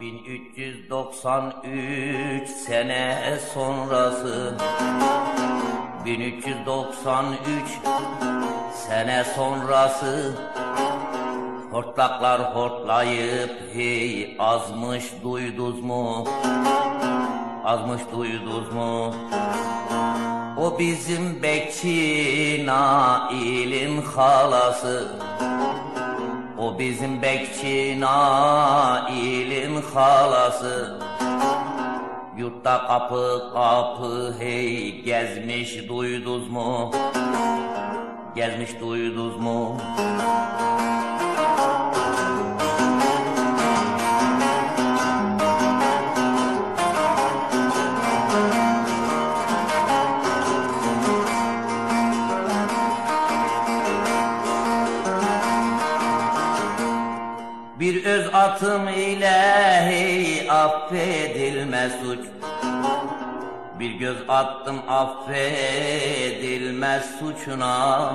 ...1393 sene sonrası... ...1393 sene sonrası... Hortlaklar hortlayıp hey azmış duyduz mu? Azmış duyduz mu? O bizim bekçi Nail'in halası O bizim bekçi Nail'in halası Yurtta kapı kapı hey gezmiş duyduz mu? Gezmiş duyduz mu? Bir öz atım ile hey affedilmez suç. Bir göz attım affedilmez suçuna.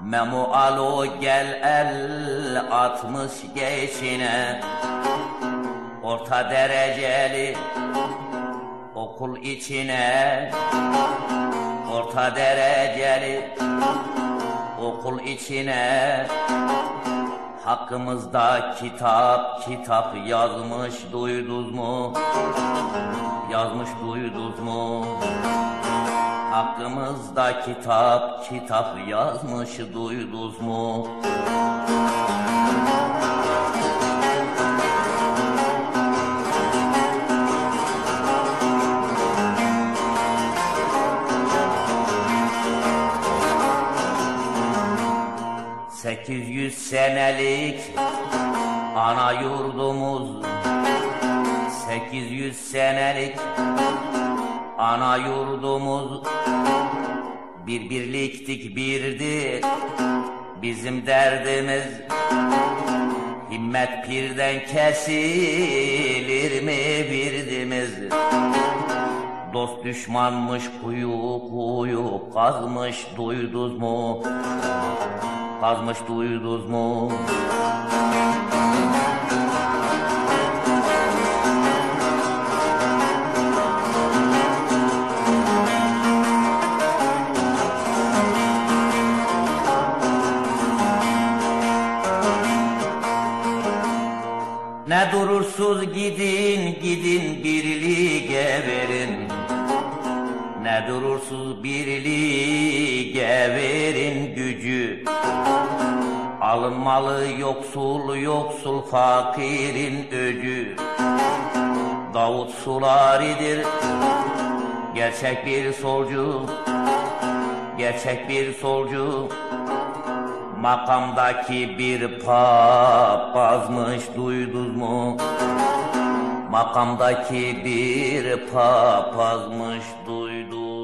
Memo alo gel el atmış geçine. Orta dereceli okul içine. Orta dereceli okul içine Hakkımızda kitap kitap yazmış duyduz mu? Yazmış duyduz mu? Hakkımızda kitap kitap yazmış duyduz mu? Sekiz yüz senelik ana yurdumuz. Sekiz yüz senelik ana yurdumuz. Bir birliktik birdi. Bizim derdimiz Himmet pirden kesilir mi birdimiz? Dost düşmanmış kuyu kuyu kazmış duyduz mu? Kazmış duyduz mu? Ne durursuz gidin gidin birliğe verin Ne durursuz birliğe verin gücü. Alınmalı yoksul yoksul fakirin öcü. Davut Sulari'dir gerçek bir solcu. Gerçek bir solcu. Makamdaki bir papazmış duyduz mu? Makamdaki bir papazmış duydum